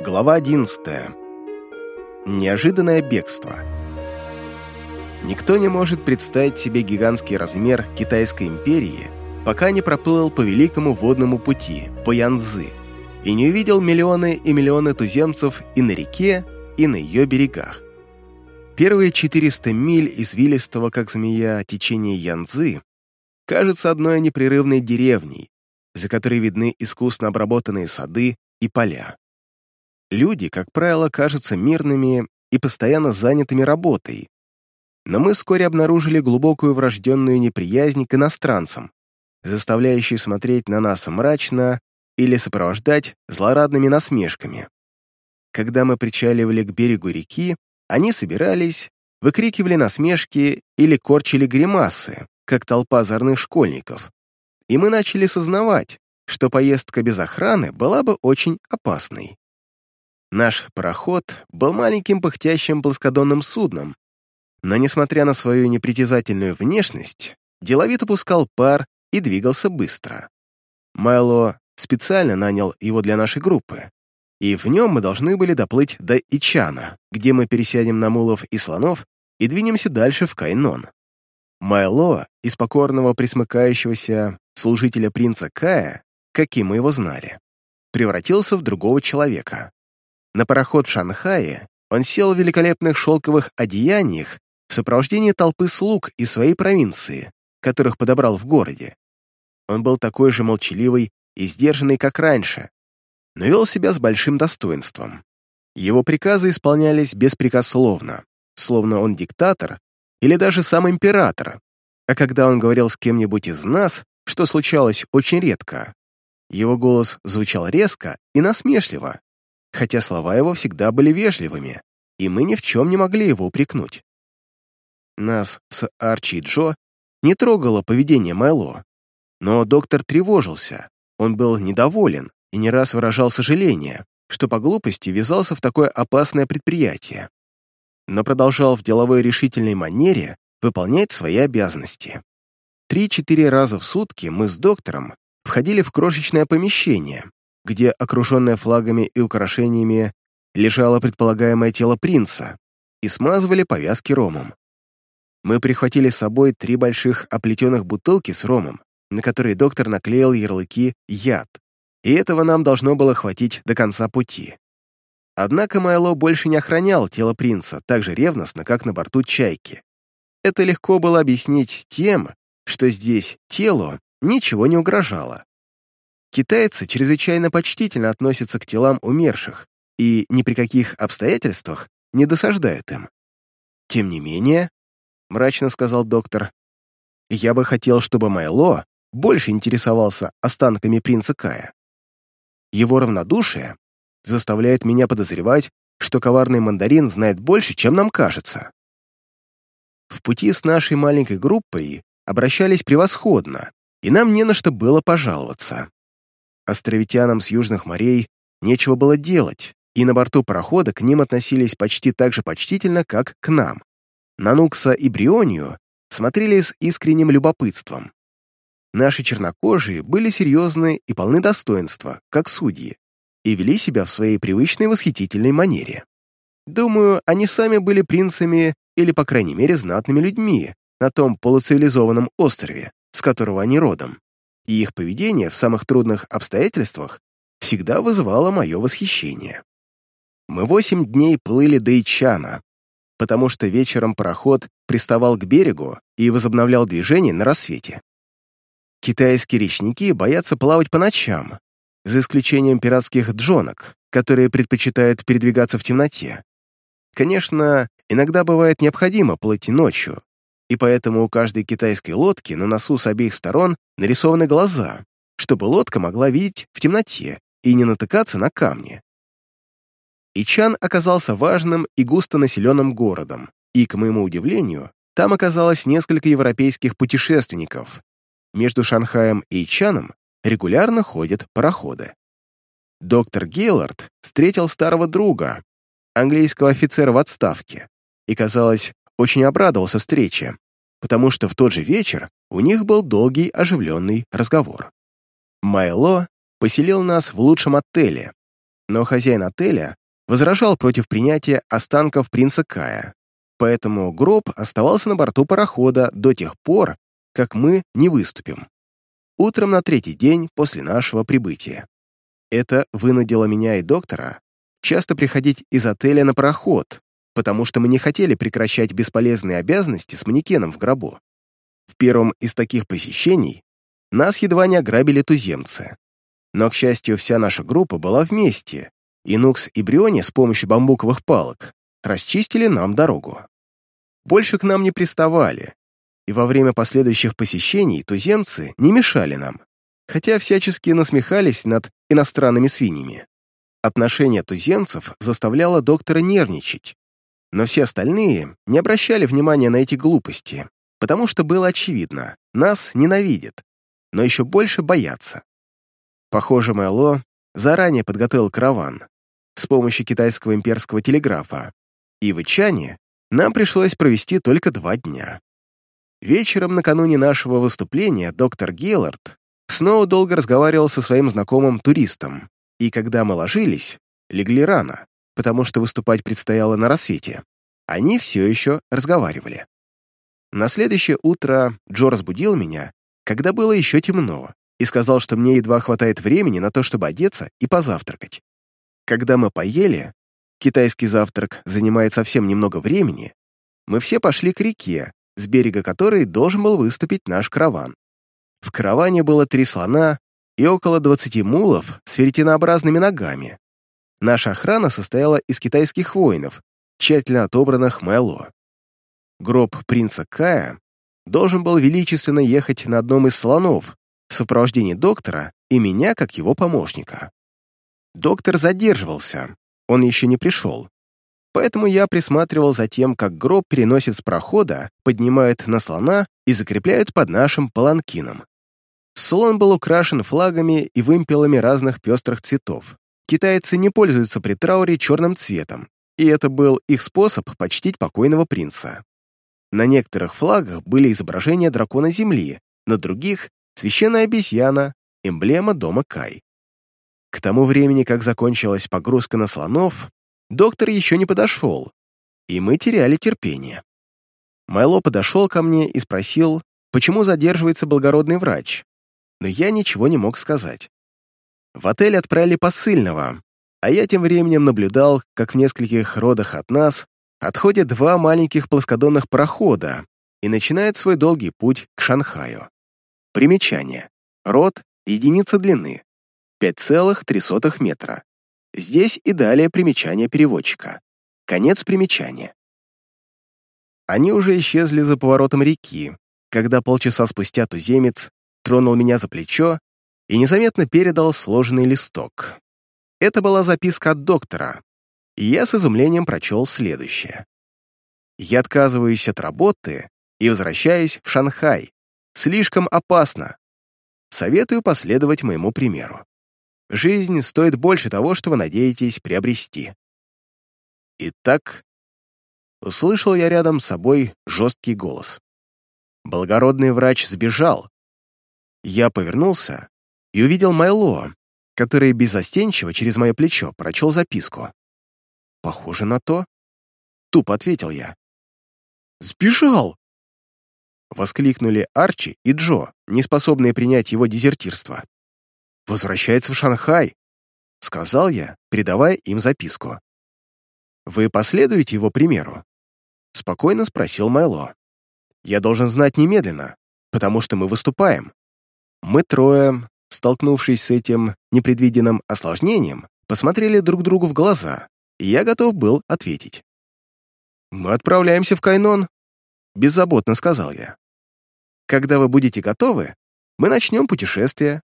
Глава 11. Неожиданное бегство. Никто не может представить себе гигантский размер Китайской империи, пока не проплыл по Великому водному пути, по Янзы, и не увидел миллионы и миллионы туземцев и на реке, и на ее берегах. Первые 400 миль извилистого, как змея, течения Янзы кажутся одной непрерывной деревней, за которой видны искусно обработанные сады и поля. Люди, как правило, кажутся мирными и постоянно занятыми работой, но мы вскоре обнаружили глубокую врожденную неприязнь к иностранцам, заставляющую смотреть на нас мрачно или сопровождать злорадными насмешками. Когда мы причаливали к берегу реки, они собирались, выкрикивали насмешки или корчили гримасы, как толпа озорных школьников. И мы начали сознавать, что поездка без охраны была бы очень опасной. Наш пароход был маленьким пыхтящим плоскодонным судном, но, несмотря на свою непритязательную внешность, деловито пускал пар и двигался быстро. Майло специально нанял его для нашей группы, и в нем мы должны были доплыть до Ичана, где мы пересядем на мулов и слонов и двинемся дальше в Кайнон. Майло, из покорного присмыкающегося служителя принца Кая, каким мы его знали, превратился в другого человека. На пароход в Шанхае он сел в великолепных шелковых одеяниях в сопровождении толпы слуг из своей провинции, которых подобрал в городе. Он был такой же молчаливый и сдержанный, как раньше, но вел себя с большим достоинством. Его приказы исполнялись беспрекословно, словно он диктатор или даже сам император, а когда он говорил с кем-нибудь из нас, что случалось очень редко, его голос звучал резко и насмешливо, хотя слова его всегда были вежливыми, и мы ни в чем не могли его упрекнуть. Нас с Арчи и Джо не трогало поведение Майло, но доктор тревожился, он был недоволен, и не раз выражал сожаление, что по глупости ввязался в такое опасное предприятие, но продолжал в деловой решительной манере выполнять свои обязанности. Три-четыре раза в сутки мы с доктором входили в крошечное помещение, где, окруженное флагами и украшениями, лежало предполагаемое тело принца, и смазывали повязки ромом. Мы прихватили с собой три больших оплетенных бутылки с ромом, на которые доктор наклеил ярлыки «яд», и этого нам должно было хватить до конца пути. Однако Майло больше не охранял тело принца так же ревностно, как на борту «Чайки». Это легко было объяснить тем, что здесь телу ничего не угрожало. Китайцы чрезвычайно почтительно относятся к телам умерших и ни при каких обстоятельствах не досаждают им. Тем не менее, — мрачно сказал доктор, — я бы хотел, чтобы Майло больше интересовался останками принца Кая. Его равнодушие заставляет меня подозревать, что коварный мандарин знает больше, чем нам кажется. В пути с нашей маленькой группой обращались превосходно, и нам не на что было пожаловаться. Островитянам с южных морей нечего было делать, и на борту парохода к ним относились почти так же почтительно, как к нам. На Нукса и Брионию смотрели с искренним любопытством. Наши чернокожие были серьезны и полны достоинства, как судьи, и вели себя в своей привычной восхитительной манере. Думаю, они сами были принцами или, по крайней мере, знатными людьми на том полуцивилизованном острове, с которого они родом, и их поведение в самых трудных обстоятельствах всегда вызывало мое восхищение. Мы восемь дней плыли до Ичана, потому что вечером пароход приставал к берегу и возобновлял движение на рассвете. Китайские речники боятся плавать по ночам, за исключением пиратских джонок, которые предпочитают передвигаться в темноте. Конечно, иногда бывает необходимо плыть ночью, и поэтому у каждой китайской лодки на носу с обеих сторон нарисованы глаза, чтобы лодка могла видеть в темноте и не натыкаться на камни. Ичан оказался важным и густонаселенным городом, и, к моему удивлению, там оказалось несколько европейских путешественников, между Шанхаем и Ичаном регулярно ходят пароходы. Доктор Гейлорд встретил старого друга, английского офицера в отставке, и, казалось, очень обрадовался встрече, потому что в тот же вечер у них был долгий оживленный разговор. Майло поселил нас в лучшем отеле, Но хозяин отеля возражал против принятия останков принца Кая, поэтому гроб оставался на борту парохода до тех пор, как мы не выступим. Утром на третий день после нашего прибытия. Это вынудило меня и доктора часто приходить из отеля на пароход, потому что мы не хотели прекращать бесполезные обязанности с манекеном в гробу. В первом из таких посещений нас едва не ограбили туземцы. Но, к счастью, вся наша группа была вместе, и Нукс и Бриони с помощью бамбуковых палок расчистили нам дорогу. Больше к нам не приставали, и во время последующих посещений туземцы не мешали нам, хотя всячески насмехались над иностранными свиньями. Отношение туземцев заставляло доктора нервничать, но все остальные не обращали внимания на эти глупости, потому что было очевидно, нас ненавидят, но еще больше боятся. Похоже, Мэлло заранее подготовил караван с помощью китайского имперского телеграфа, и в Ичане нам пришлось провести только два дня. Вечером накануне нашего выступления доктор Геллард снова долго разговаривал со своим знакомым туристом, и когда мы ложились, легли рано, потому что выступать предстояло на рассвете. Они все еще разговаривали. На следующее утро Джо разбудил меня, когда было еще темно, и сказал, что мне едва хватает времени на то, чтобы одеться и позавтракать. Когда мы поели, китайский завтрак занимает совсем немного времени, мы все пошли к реке, с берега которой должен был выступить наш караван. В караване было три слона и около 20 мулов с веретенообразными ногами. Наша охрана состояла из китайских воинов, тщательно отобранных Мэлло. Гроб принца Кая должен был величественно ехать на одном из слонов в сопровождении доктора и меня как его помощника. Доктор задерживался, он еще не пришел. Поэтому я присматривал за тем, как гроб переносит с прохода, поднимают на слона и закрепляют под нашим паланкином. Слон был украшен флагами и вымпелами разных пестрых цветов. Китайцы не пользуются при трауре черным цветом, и это был их способ почтить покойного принца. На некоторых флагах были изображения дракона Земли, на других — священная обезьяна, эмблема дома Кай. К тому времени, как закончилась погрузка на слонов, доктор еще не подошел, и мы теряли терпение. Майло подошел ко мне и спросил, почему задерживается благородный врач, но я ничего не мог сказать. В отель отправили посыльного, а я тем временем наблюдал, как в нескольких родах от нас отходят два маленьких плоскодонных парохода и начинает свой долгий путь к Шанхаю. Примечание. Род — единица длины. 5,3 метра. Здесь и далее примечание переводчика. Конец примечания. Они уже исчезли за поворотом реки, когда полчаса спустя туземец тронул меня за плечо и незаметно передал сложенный листок. Это была записка от доктора, и я с изумлением прочел следующее. «Я отказываюсь от работы и возвращаюсь в Шанхай. Слишком опасно. Советую последовать моему примеру. Жизнь стоит больше того, что вы надеетесь приобрести». Итак, услышал я рядом с собой жесткий голос. Благородный врач сбежал, я повернулся и увидел Майло, который безостенчиво через мое плечо прочел записку. «Похоже на то», — тупо ответил я. «Сбежал!» Воскликнули Арчи и Джо, не способные принять его дезертирство. «Возвращается в Шанхай», — сказал я, передавая им записку. «Вы последуете его примеру?» — спокойно спросил Майло. «Я должен знать немедленно, потому что мы выступаем. Мы трое, столкнувшись с этим непредвиденным осложнением, посмотрели друг другу в глаза, и я готов был ответить. «Мы отправляемся в Кайнон», — беззаботно сказал я. «Когда вы будете готовы, мы начнем путешествие».